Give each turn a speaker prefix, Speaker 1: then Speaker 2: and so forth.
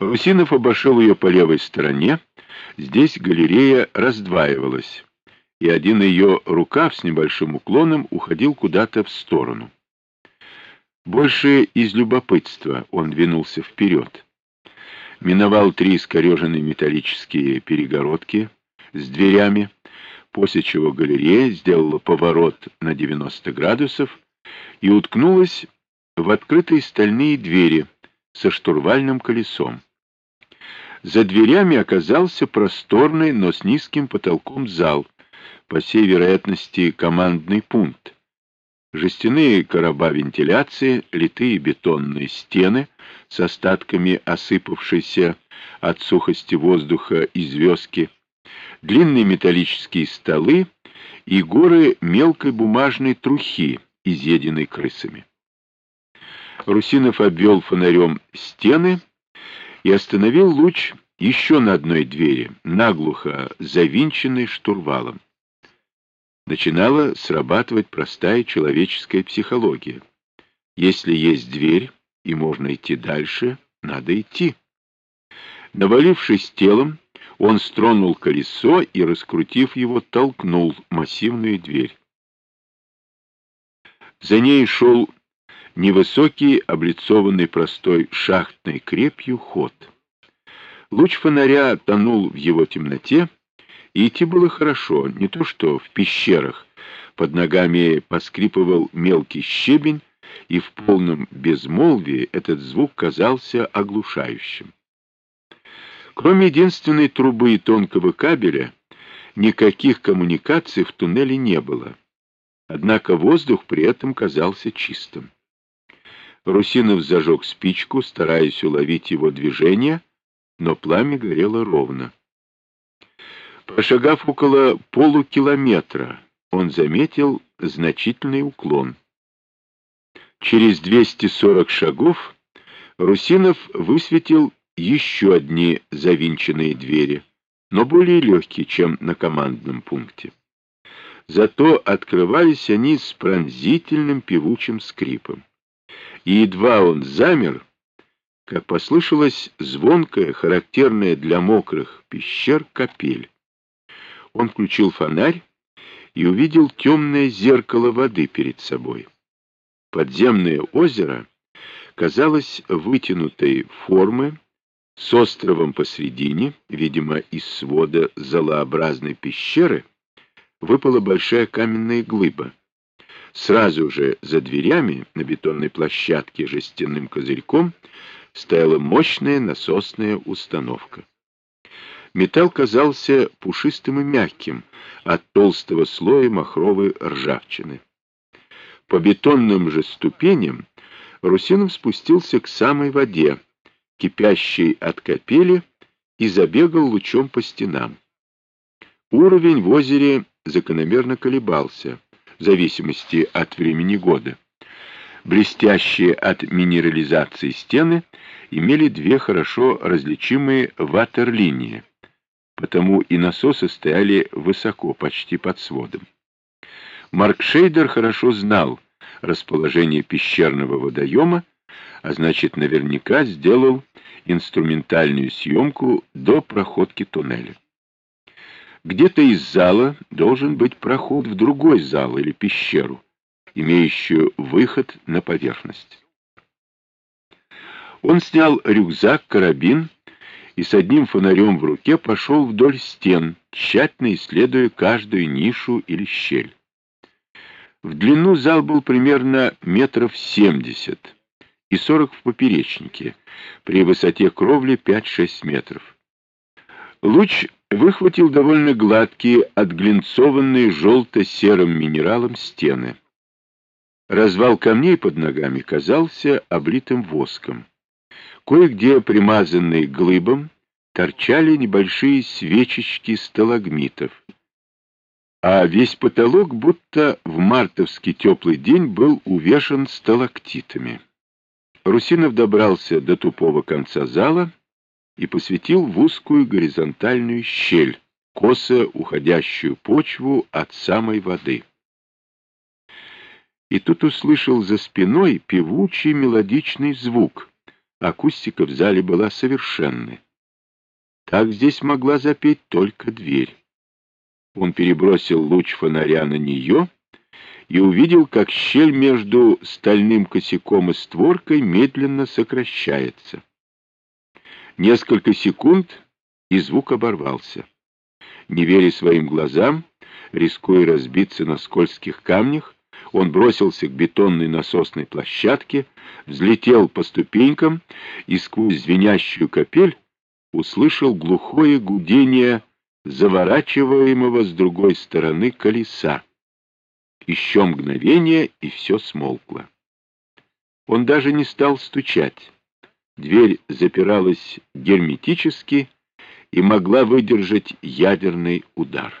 Speaker 1: Русинов обошел ее по левой стороне. Здесь галерея раздваивалась, и один ее рукав с небольшим уклоном уходил куда-то в сторону. Больше из любопытства он двинулся вперед. Миновал три искореженные металлические перегородки с дверями, после чего галерея сделала поворот на 90 градусов и уткнулась в открытые стальные двери со штурвальным колесом. За дверями оказался просторный, но с низким потолком зал, по всей вероятности командный пункт. Жестяные короба вентиляции, литые бетонные стены с остатками осыпавшейся от сухости воздуха и звездки, длинные металлические столы и горы мелкой бумажной трухи, изъеденной крысами. Русинов обвел фонарем стены и остановил луч еще на одной двери, наглухо завинченной штурвалом. Начинала срабатывать простая человеческая психология. Если есть дверь и можно идти дальше, надо идти. Навалившись телом, он стронул колесо и, раскрутив его, толкнул массивную дверь. За ней шел невысокий, облицованный простой шахтной крепью ход. Луч фонаря тонул в его темноте, и идти было хорошо, не то что в пещерах. Под ногами поскрипывал мелкий щебень, и в полном безмолвии этот звук казался оглушающим. Кроме единственной трубы и тонкого кабеля, никаких коммуникаций в туннеле не было. Однако воздух при этом казался чистым. Русинов зажег спичку, стараясь уловить его движение, но пламя горело ровно. Прошагав около полукилометра, он заметил значительный уклон. Через 240 шагов Русинов высветил еще одни завинченные двери, но более легкие, чем на командном пункте. Зато открывались они с пронзительным певучим скрипом и едва он замер, как послышалась звонкая, характерная для мокрых пещер капель. Он включил фонарь и увидел темное зеркало воды перед собой. Подземное озеро казалось вытянутой формы, с островом посредине, видимо, из свода золообразной пещеры, выпала большая каменная глыба. Сразу же за дверями на бетонной площадке жестяным козырьком стояла мощная насосная установка. Металл казался пушистым и мягким от толстого слоя махровой ржавчины. По бетонным же ступеням Русинов спустился к самой воде, кипящей от капели, и забегал лучом по стенам. Уровень в озере закономерно колебался в зависимости от времени года. Блестящие от минерализации стены имели две хорошо различимые ватерлинии, потому и насосы стояли высоко, почти под сводом. Марк Шейдер хорошо знал расположение пещерного водоема, а значит, наверняка сделал инструментальную съемку до проходки туннеля. Где-то из зала должен быть проход в другой зал или пещеру, имеющую выход на поверхность. Он снял рюкзак, карабин и с одним фонарем в руке пошел вдоль стен, тщательно исследуя каждую нишу или щель. В длину зал был примерно метров семьдесят и сорок в поперечнике, при высоте кровли 5-6 метров. Луч выхватил довольно гладкие, отглинцованные желто-серым минералом стены. Развал камней под ногами казался облитым воском. Кое-где, примазанные глыбом, торчали небольшие свечечки сталагмитов. А весь потолок, будто в мартовский теплый день, был увешан сталактитами. Русинов добрался до тупого конца зала и посветил в узкую горизонтальную щель, косо уходящую почву от самой воды. И тут услышал за спиной певучий мелодичный звук, акустика в зале была совершенной. Так здесь могла запеть только дверь. Он перебросил луч фонаря на нее и увидел, как щель между стальным косяком и створкой медленно сокращается. Несколько секунд, и звук оборвался. Не веря своим глазам, рискуя разбиться на скользких камнях, он бросился к бетонной насосной площадке, взлетел по ступенькам и сквозь звенящую капель услышал глухое гудение заворачиваемого с другой стороны колеса. Еще мгновение, и все смолкло. Он даже не стал стучать. Дверь запиралась герметически и могла выдержать ядерный удар.